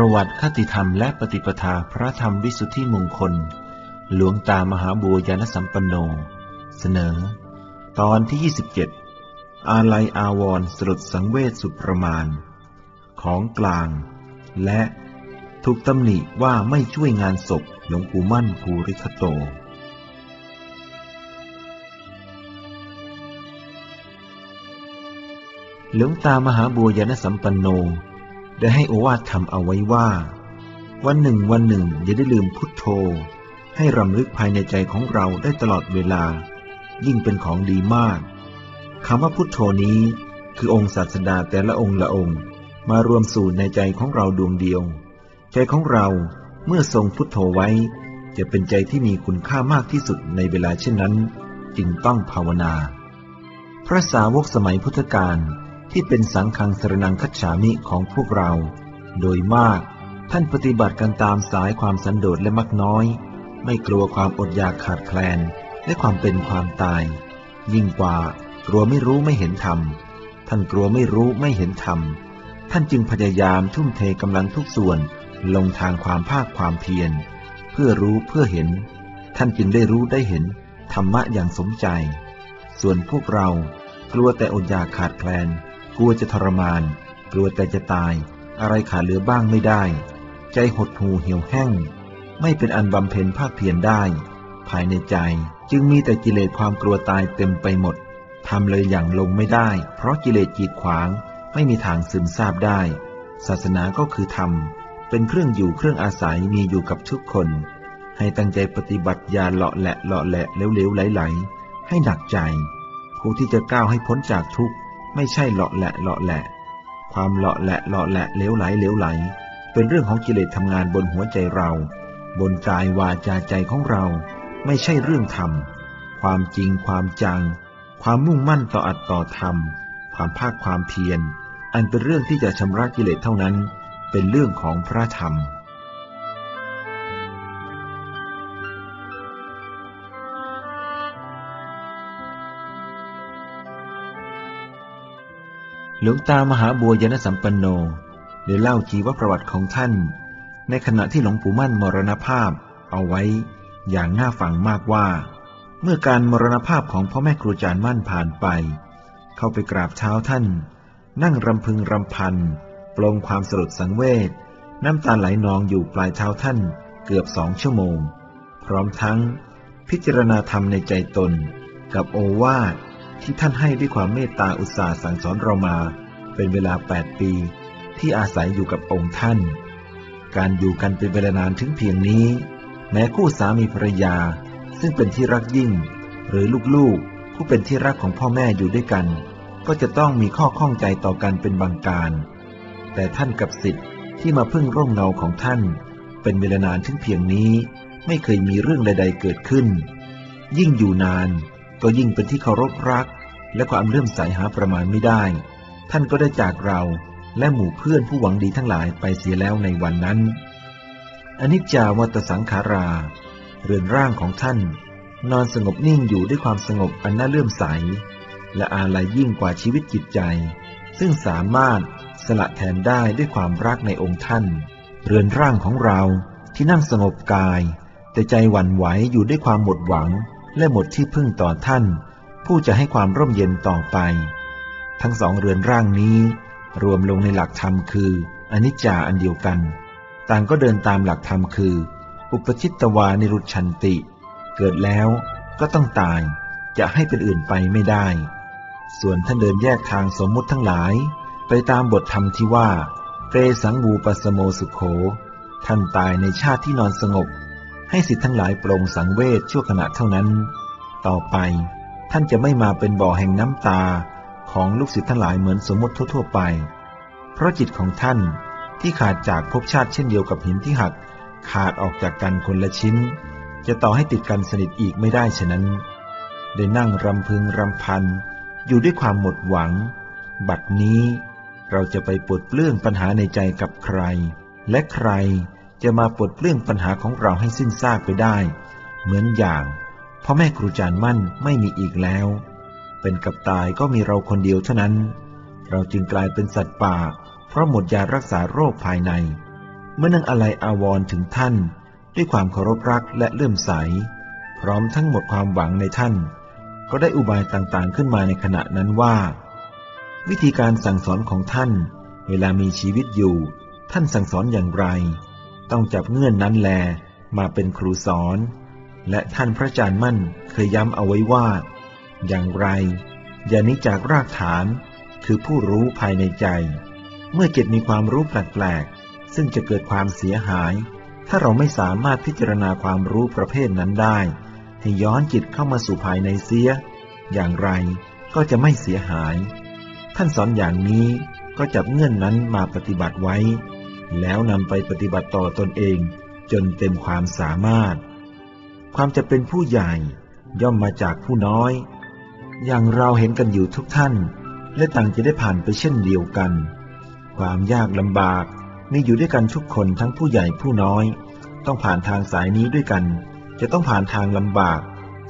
ประวัติคติธรรมและปฏิปทาพระธรรมวิสุทธิมงคล หลวงตามหาบัวยานสัมปันโน เสนอ ตอนที่ 27 อาลัยอาวรสลดสังเวชสุดประมาณ ของกลาง และถูกตำหนิว่าไม่ช่วยงานศพหลวงปู่มั่นภูริคโตหลวงตามหาบัวยานสัมปันโน ได้ให้โอวาทธรรมเอาไว้ว่า วันหนึ่งวันหนึ่งอย่าได้ลืมพุทโธ ให้รำลึกภายในใจของเราได้ตลอดเวลา ยิ่งเป็นของดีมากคำว่าพุทโธนี้ คือองค์ศาสดาแต่ละองค์ละองค์ มารวมสู่ในใจของเราดวงเดียว ใจของเราเมื่อทรงพุทโธไว้ จะเป็นใจที่มีคุณค่ามากที่สุดในเวลาเช่นนั้น จึงต้องภาวนา พระสาวกสมัยพุทธกาล ที่เป็นสังฆังสรนังคัจฉามิของพวกเรา โดยมาก ท่านปฏิบัติกันตามสายความสันโดษและมักน้อย ไม่กลัวความอดอยากขาดแคลน และความเป็นความตาย ยิ่งกว่ากลัวไม่รู้ไม่เห็นธรรม ท่านกลัวไม่รู้ไม่เห็นธรรม ท่านจึงพยายามทุ่มเทกำลังทุกส่วนลงทางความภาคความเพียร เพื่อรู้เพื่อเห็น ท่านจึงได้รู้ได้เห็น ธรรมะอย่างสมใจ ส่วนพวกเรากลัวแต่อดอยากขาดแคลน กลัวจะทรมาน กลัวแต่จะตาย อะไรขาดเหลือบ้างไม่ได้ ใจหดหูเหี่ยวแห้ง ไม่เป็นอันบำเพ็ญภาคเพียรได้ ภายในใจจึงมีแต่กิเลสความกลัวตายเต็มไปหมดทำเลยอย่างลงไม่ได้ เพราะกิเลสจีดขวางไม่มีทางซึมซาบได้ ศาสนาก็คือธรรม เป็นเครื่องอยู่เครื่องอาศัยมีอยู่กับทุกคน ให้ตั้งใจปฏิบัติอย่าเลาะแหละเลาะแหละเร็วๆไหลๆให้หนักใจ ผู้ที่จะก้าวให้พ้นจากทุกข์ ไม่ใช่เลาะแหละเลาะแหละ ความเลาะแหละเลาะแหละเลี้ยวไหลเลี้ยวไหล เป็นเรื่องของกิเลสทำงานบนหัวใจเรา บนกายวาจาใจของเรา ไม่ใช่เรื่องธรรม ความจริงความจัง ความมุ่งมั่นต่ออัดต่อธรรม ความภาคความเพียร อันเป็นเรื่องที่จะชำระกิเลสเท่านั้น เป็นเรื่องของพระธรรม หลวงตามหาบัวยานสัมปันโนได้เล่าชีวประวัติของท่าน ในขณะที่หลวงปู่มั่นมรณภาพเอาไว้อย่างน่าฟังมากว่า เมื่อการมรณภาพของพ่อแม่ครูอาจารย์มั่นผ่านไป เข้าไปกราบเท้าท่าน นั่งรำพึงรำพันปลงความสลดสังเวชน้ำตาไหลนองอยู่ปลายเท้าท่านเกือบสองชั่วโมง พร้อมทั้ง พิจารณาธรรมในใจตน กับโอวาท ที่ท่านให้ด้วยความเมตตาอุตสาห์สั่งสอนเรามา เป็นเวลาแปดปี ที่อาศัยอยู่กับองค์ท่าน การอยู่กันเป็นเวลานานถึงเพียงนี้ แม้คู่สามีภรรยา ซึ่งเป็นที่รักยิ่ง หรือลูกๆ ผู้เป็นที่รักของพ่อแม่อยู่ด้วยกัน ก็จะต้องมีข้อข้องใจต่อกันเป็นบางการ แต่ท่านกับสิทธิ์ที่มาพึ่งร่มเงาของท่าน เป็นเวลานานถึงเพียงนี้ ไม่เคยมีเรื่องใด ๆ เกิดขึ้น ยิ่งอยู่นาน ก็ยิ่งเป็นที่เคารพรัก และความเลื่อมใสหาประมาณไม่ได้ ท่านก็ได้จากเราและหมู่เพื่อนผู้หวังดีทั้งหลายไปเสียแล้วในวันนั้น อนิจจาวัตสังขารา เรือนร่างของท่าน นอนสงบนิ่งอยู่ด้วยความสงบอันน่าเลื่อมใส และอาลัยยิ่งกว่าชีวิตจิตใจ ซึ่งสามารถสละแทนได้ด้วยความรักในองค์ท่าน เรือนร่างของเราที่นั่งสงบกาย แต่ใจหวั่นไหวอยู่ด้วยความหมดหวัง และหมดที่พึ่งต่อท่าน ผู้จะให้ความร่มเย็นต่อไป ทั้งสองเรือนร่างนี้ รวมลงในหลักธรรมคืออนิจจาอันเดียวกัน ต่างก็เดินตามหลักธรรมคือ อุปชิตตวานิรุชันติ เกิดแล้วก็ต้องตายจะให้เป็นอื่นไปไม่ได้ ส่วนท่านเดินแยกทางสมมุติทั้งหลาย ไปตามบทธรรมที่ว่าเตสังบูปสโมสุขโข ท่านตายในชาติที่นอนสงบ ให้สิทธิ์ทั้งหลายปรงสังเวชชั่วขณะเท่านั้น ต่อไปท่านจะไม่มาเป็นบ่อแห่งน้ำตาของลูกศิษย์ทั้งหลายเหมือนสมมติทั่วๆไป เพราะจิตของท่านที่ขาดจากภพชาติเช่นเดียวกับหินที่หักขาดออกจากกันคนละชิ้น จะต่อให้ติดกันสนิทอีกไม่ได้ฉะนั้น ได้นั่งรำพึงรำพัน อยู่ด้วยความหมดหวัง บัดนี้เราจะไปปลดเปลื้องปัญหาในใจกับใคร และใคร จะมาปลดเปลื้องปัญหาของเราให้สิ้นซากไปได้ เหมือนอย่างพ่อแม่ครูจารย์มั่นไม่มีอีกแล้ว เป็นกับตายก็มีเราคนเดียวเท่านั้น เราจึงกลายเป็นสัตว์ป่า เพราะหมดยารักษาโรคภายใน เมื่อนังอะไรอาวรถึงท่าน ด้วยความเคารพรักและเลื่อมใส พร้อมทั้งหมดความหวังในท่าน ก็ได้อุบายต่างๆขึ้นมาในขณะนั้นว่า วิธีการสั่งสอนของท่าน เวลามีชีวิตอยู่ ท่านสั่งสอนอย่างไร ต้องจับเงื่อนนั้นแล มาเป็นครูสอน และท่านพระอาจารย์มั่นเคยย้ำเอาไว้ว่า อย่างไร อย่านิจากรากฐาน คือผู้รู้ภายในใจ เมื่อจิตมีความรู้แปลกๆ ซึ่งจะเกิดความเสียหาย ถ้าเราไม่สามารถพิจารณาความรู้ประเภทนั้นได้ ให้ย้อนจิตเข้ามาสู่ภายในเสีย อย่างไรก็จะไม่เสียหาย ท่านสอนอย่างนี้ก็จับเงื่อนนั้นมาปฏิบัติไว้ แล้วนำไปปฏิบัติต่อตนเองจนเต็มความสามารถ ความจะเป็นผู้ใหญ่ย่อมมาจากผู้น้อย อย่างเราเห็นกันอยู่ทุกท่าน และต่างจะได้ผ่านไปเช่นเดียวกัน ความยากลำบากมีอยู่ด้วยกันทุกคนทั้งผู้ใหญ่ผู้น้อย ต้องผ่านทางสายนี้ด้วยกัน จะต้องผ่านทางลำบาก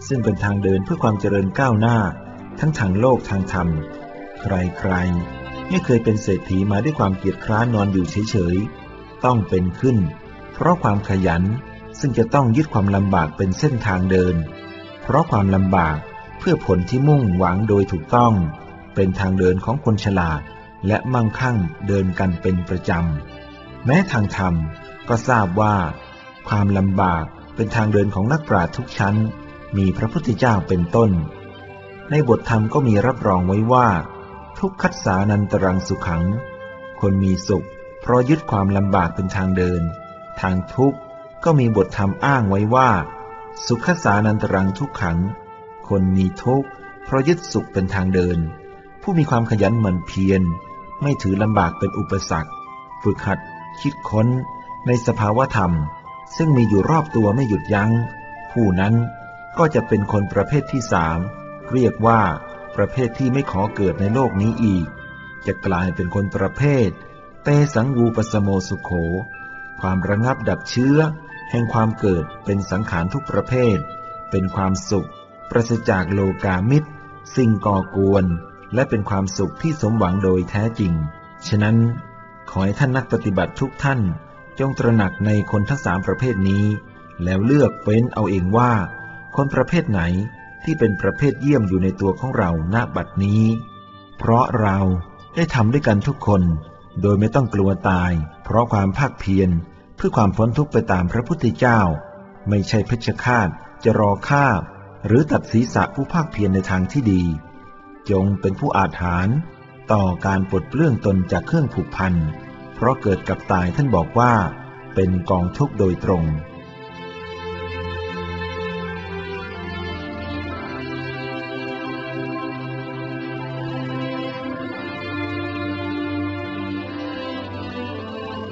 ซึ่งเป็นทางเดินเพื่อความเจริญก้าวหน้า ทั้งทางโลกทางธรรม ใครๆ ไม่เคยเป็นเศรษฐีมาด้วยความเกียจคร้านนอนอยู่เฉยๆ ต้องเป็นขึ้น เพราะความขยันซึ่งจะต้องยึดความลำบากเป็นเส้นทางเดิน เพราะความลำบากเพื่อผลที่มุ่งหวังโดยถูกต้อง เป็นทางเดินของคนฉลาด และมั่งคั่งเดินกันเป็นประจำ แม้ทางธรรมก็ทราบว่า ความลำบากเป็นทางเดินของนักปราชญ์ทุกชั้น มีพระพุทธเจ้าเป็นต้น ในบทธรรมก็มีรับรองไว้ว่า ทุกขัสสานันตรังสุขัง คนมีสุข เพราะยึดความลำบากเป็นทางเดิน ทางทุกข์ก็มีบทธรรมอ้างไว้ว่า สุขสานันตรังทุกขัง คนมีทุกข์เพราะยึดสุขเป็นทางเดิน ผู้มีความขยันหมั่นเพียร ไม่ถือลำบากเป็นอุปสรรค ฝึกหัด คิดค้น ในสภาวธรรม ซึ่งมีอยู่รอบตัวไม่หยุดยัง้ง ผู้นั้นก็จะเป็นคนประเภทที่สามเรียกว่า ประเภทที่ไม่ขอเกิดในโลกนี้อีก จะกลายเป็นคนประเภท เตสังวูปสโมสุขโข ความระงับดับเชื้อ แห่งความเกิดเป็นสังขารทุกประเภท เป็นความสุข ประศจากโลกามิตร สิ่งก่อกวน และเป็นความสุขที่สมหวังโดยแท้จริง ฉะนั้น ขอให้ท่านนักปฏิบัติทุกท่าน จงตระหนักในคนทั้งสามประเภทนี้ แล้วเลือกเฟ้นเอาเองว่า คนประเภทไหน ที่เป็นประเภทเยี่ยมอยู่ในตัวของเราณบัดนี้ เพราะเราได้ทำด้วยกันทุกคน โดยไม่ต้องกลัวตาย เพราะความภาคเพียรเพื่อความพ้นทุกข์ไปตามพระพุทธเจ้า ไม่ใช่เพชฌฆาตจะรอฆ่า หรือตัดศีรษะผู้ภาคเพียรในทางที่ดี จงเป็นผู้อาถรรพ์ต่อการปลดเปลื้องตนจากเครื่องผูกพัน เพราะเกิดกับตายท่านบอกว่า เป็นกองทุกข์โดยตรง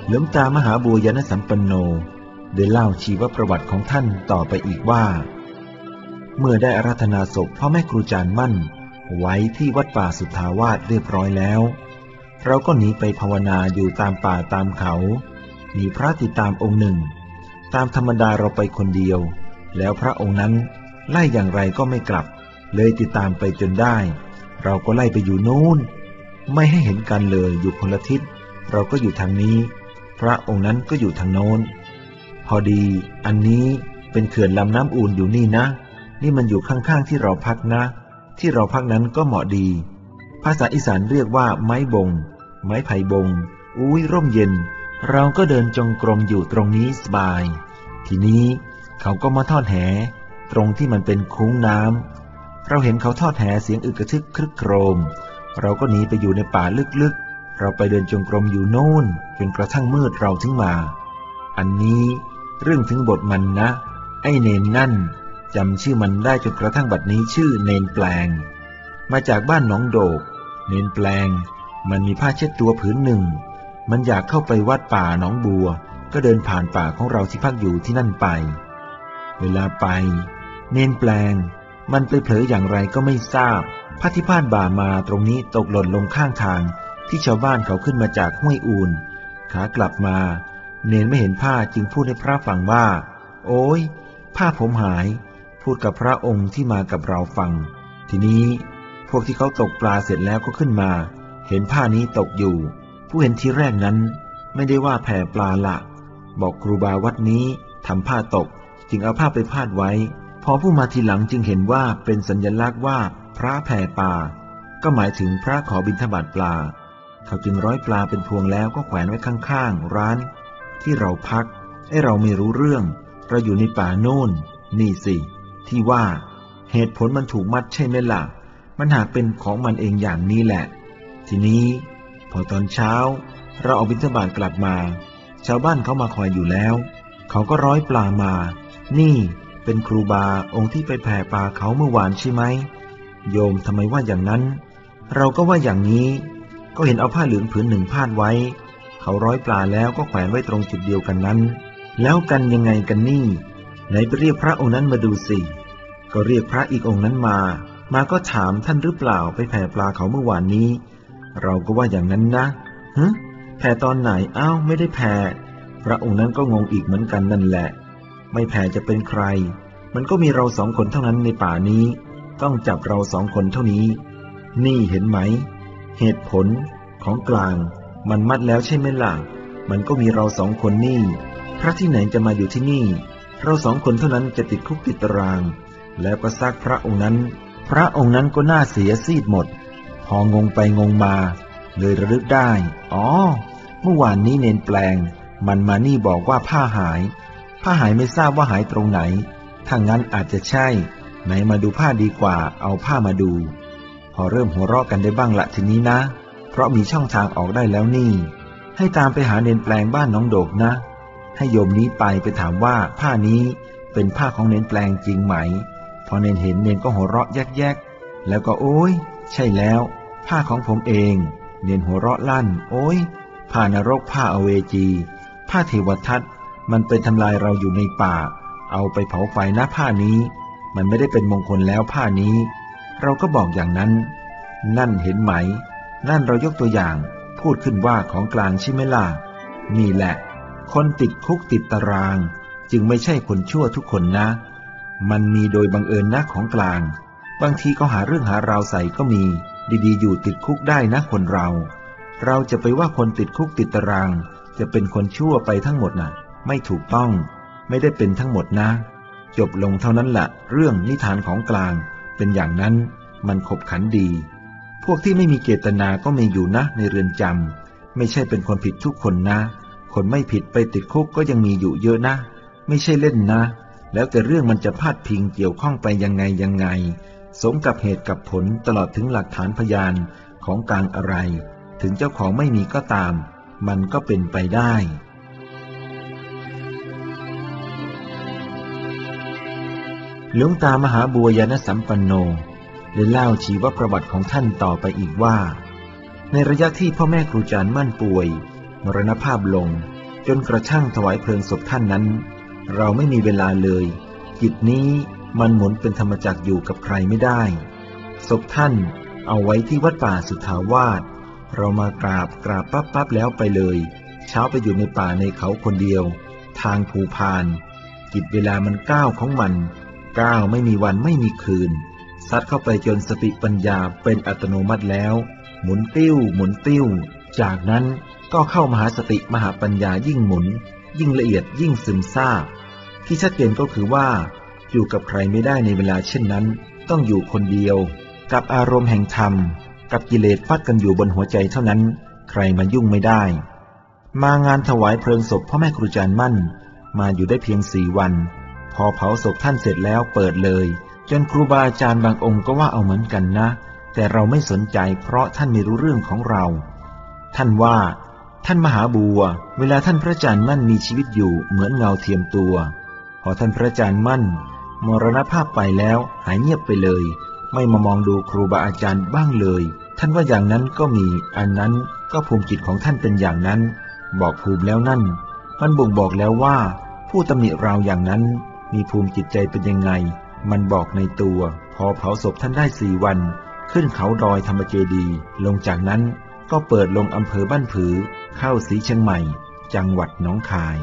หลวงตามหาบัวยนสัมปันโนได้เล่าชีวประวัติของท่านต่อไปอีกว่า เมื่อได้อาราธนาศพพ่อแม่ครูจารย์มั่น ไว้ที่วัดป่าสุทธาวาสเรียบร้อยแล้ว เราก็หนีไปภาวนาอยู่ตามป่าตามเขา มีพระติดตามองค์หนึ่ง ตามธรรมดาเราไปคนเดียว แล้วพระองค์นั้นไล่อย่างไรก็ไม่กลับ เลยติดตามไปจนได้ เราก็ไล่ไปอยู่นู้น ไม่ให้เห็นกันเลยอยู่คนละทิศ เราก็อยู่ทางนี้ พระองค์นั้นก็อยู่ทางโน้น พอดี อันนี้เป็นเขื่อนลำน้ำอูนอยู่นี่นะ นี่มันอยู่ข้างๆที่เราพักนะ ที่เราพักนั้นก็เหมาะดี ภาษาอีสานเรียกว่า ไม้บง ไม้ไผ่บง อุ้ยร่มเย็น เราก็เดินจงกรมอยู่ตรงนี้สบาย ทีนี้เขาก็มาทอดแห ตรงที่มันเป็นคุ้งน้ำเราเห็นเขาทอดแหเสียงอึกระทึกครึกโครม เราก็หนีไปอยู่ในป่าลึก เราไปเดินจงกรมอยู่โน่นจนกระทั่งมืดเราถึงมา อันนี้เรื่องถึงบทมันนะ ไอเนนนั่นจำชื่อมันได้จนกระทั่งบัดนี้ชื่อเนนแปลง มาจากบ้านหนองโดก เนนแปลง มันมีผ้าเช็ดตัวผืนหนึ่ง มันอยากเข้าไปวัดป่าหนองบัว ก็เดินผ่านป่าของเราที่พักอยู่ที่นั่นไป เวลาไป เนนแปลง มันไปเผลออย่างไรก็ไม่ทราบผ้าที่พาดบ่ามาตรงนี้ตกหล่นลงข้างทาง ที่ชาวบ้านเขาขึ้นมาจากห้วยอูนขากลับมา เนนไม่เห็นผ้าจึงพูดให้พระฟังว่า โอ้ยผ้าผมหาย พูดกับพระองค์ที่มากับเราฟัง ทีนี้พวกที่เขาตกปลาเสร็จแล้วก็ขึ้นมา เห็นผ้านี้ตกอยู่ ผู้เห็นทีแรกนั้น ไม่ได้ว่าแผ่ปลาละ บอกครูบาวัดนี้ทำผ้าตก จึงเอาผ้าไปพาดไว้ พอผู้มาทีหลังจึงเห็นว่าเป็นสัญญลักษณ์ว่าพระแผ่ป่าก็หมายถึงพระขอบิณฑบาตปลา เขาจึงร้อยปลาเป็นพวงแล้วก็แขวนไว้ข้างๆ ร้าน ที่เราพัก ให้เราไม่รู้เรื่อง เราอยู่ในป่าโน่น นี่สิ ที่ว่า เหตุผลมันถูกมัดใช่ไหมล่ะ มันหากเป็นของมันเองอย่างนี้แหละ ทีนี้ พอตอนเช้า เราเอาบิณฑบาตกลับมา ชาวบ้านเขามาคอยอยู่แล้ว เขาก็ร้อยปลามา นี่เป็นครูบาองค์ที่ไปแผ่ปลาเขาเมื่อวานใช่ไหมโยมทำไมว่าอย่างนั้น เราก็ว่าอย่างนี้ ก็เห็นเอาผ้าเหลืองผืนหนึ่งพาดไว้ เขาร้อยปลาแล้วก็แขวนไว้ตรงจุดเดียวกันนั้น แล้วกันยังไงกันนี่ ไหนไปเรียกพระองค์นั้นมาดูสิ ก็เรียกพระอีกองค์นั้นมา มาก็ถามท่านหรือเปล่าไปแผ่ปลาเขาเมื่อวานนี้ เราก็ว่าอย่างนั้นนะฮะแผ่ตอนไหนอ้าวไม่ได้แผ่พระองค์นั้นก็งงอีกเหมือนกันนั่นแหละ ไม่แผ่จะเป็นใคร มันก็มีเราสองคนเท่านั้นในป่านี้ ต้องจับเราสองคนเท่านี้ นี่เห็นไหม เหตุผลของกลาง มันมัดแล้วใช่ไหมล่ะ มันก็มีเราสองคนนี่ พระที่ไหนจะมาอยู่ที่นี่ เราสองคนเท่านั้นจะติดคุกติดตาราง แล้วก็ซากพระองค์นั้น พระองค์นั้นก็น่าเสียซีดหมด พองงไปงงมา เลยระลึกได้ อ๋อ เมื่อวานนี้เนนแปลง มันมานี่บอกว่าผ้าหาย ผ้าหายไม่ทราบว่าหายตรงไหน ถ้างั้นอาจจะใช่ ไหนมาดูผ้าดีกว่า เอาผ้ามาดู พอเริ่มหัวเราะกันได้บ้างละทีนี้นะ เพราะมีช่องทางออกได้แล้วนี่ ให้ตามไปหาเนนแปลงบ้านน้องโดกนะ ให้โยมนี้ไปไปถามว่าผ้านี้เป็นผ้าของเนนแปลงจริงไหม พอเนนเห็นเนนก็หัวเราะแยกๆ แล้วก็โอ้ย ใช่แล้ว ผ้าของผมเอง เนนหัวเราะลั่น โอ้ย ผ้านรกผ้าอเวจี ผ้าเทวทัตมันเป็นทำลายเราอยู่ในป่า เอาไปเผาไฟนะผ้านี้ มันไม่ได้เป็นมงคลแล้วผ้านี้ เราก็บอกอย่างนั้น นั่นเห็นไหม นั่นเรายกตัวอย่าง พูดขึ้นว่าของกลางใช่ไหมล่ะ นี่แหละ คนติดคุกติดตาราง จึงไม่ใช่คนชั่วทุกคนนะ มันมีโดยบังเอิญนะของกลาง บางทีก็หาเรื่องหาราวใส่ก็มี ดีๆ อยู่ติดคุกได้นะคนเรา เราจะไปว่าคนติดคุกติดตาราง จะเป็นคนชั่วไปทั้งหมดนะ่ะ ไม่ถูกต้อง ไม่ได้เป็นทั้งหมดนะ จบลงเท่านั้นแหละเรื่องนิทานของกลาง เป็นอย่างนั้นมันขบขันดี พวกที่ไม่มีเจตนาก็มีอยู่นะในเรือนจำไม่ใช่เป็นคนผิดทุกคนนะ คนไม่ผิดไปติดคุกก็ยังมีอยู่เยอะนะ ไม่ใช่เล่นนะ แล้วแต่เรื่องมันจะพาดพิงเกี่ยวข้องไปยังไงยังไง สมกับเหตุกับผลตลอดถึงหลักฐานพยานของการอะไร ถึงเจ้าของไม่มีก็ตาม มันก็เป็นไปได้ หลวงตามหาบัวยานสัมปันโนได้เล่าชีวประวัติของท่านต่อไปอีกว่า ในระยะที่พ่อแม่ครูจารย์มั่นป่วย มรณภาพลง จนกระทั่งถวายเพลิงศพท่านนั้น เราไม่มีเวลาเลย จิตนี้มันหมุนเป็นธรรมจักอยู่กับใครไม่ได้ ศพท่านเอาไว้ที่วัดป่าสุทธาวาสเรามากราบกราบปั๊บปั๊บแล้วไปเลย เช้าไปอยู่ในป่าในเขาคนเดียว ทางภูพานกิจเวลามันก้าวของมัน ก้าวไม่มีวันไม่มีคืน ซัดเข้าไปจนสติปัญญาเป็นอัตโนมัติแล้ว หมุนติ้วหมุนติ้ว จากนั้นก็เข้ามหาสติมหาปัญญายิ่งหมุน ยิ่งละเอียดยิ่งซึมซาบที่ชัดเจนก็คือว่า อยู่กับใครไม่ได้ในเวลาเช่นนั้น ต้องอยู่คนเดียว กับอารมณ์แห่งธรรม กับกิเลสฟัดกันอยู่บนหัวใจเท่านั้น ใครมายุ่งไม่ได้ มางานถวายเพลิงศพพ่อแม่ครูอาจารย์มั่น มาอยู่ได้เพียงสี่วัน พอเผาศพท่านเสร็จแล้วเปิดเลย จนครูบาอาจารย์บางองค์ก็ว่าเอาเหมือนกันนะ แต่เราไม่สนใจเพราะท่านไม่รู้เรื่องของเรา ท่านว่า ท่านมหาบัว เวลาท่านพระอาจารย์มั่นมีชีวิตอยู่เหมือนเงาเทียมตัว พอท่านพระอาจารย์มั่น มรณภาพไปแล้วหายเงียบไปเลย ไม่มามองดูครูบาอาจารย์บ้างเลย ท่านว่าอย่างนั้นก็มีอันนั้นก็ภูมิจิตของท่านเป็นอย่างนั้น บอกภูมิแล้วนั่น มันบ่งบอกแล้วว่า ผู้ตำหนิเราอย่างนั้น มีภูมิจิตใจเป็นยังไง มันบอกในตัว พอเผาศพท่านได้สี่วัน ขึ้นเขาดอยธรรมเจดี ลงจากนั้นก็เปิดลงอำเภอบ้านผือ เข้าสีเชียงใหม่ จังหวัดหนองคาย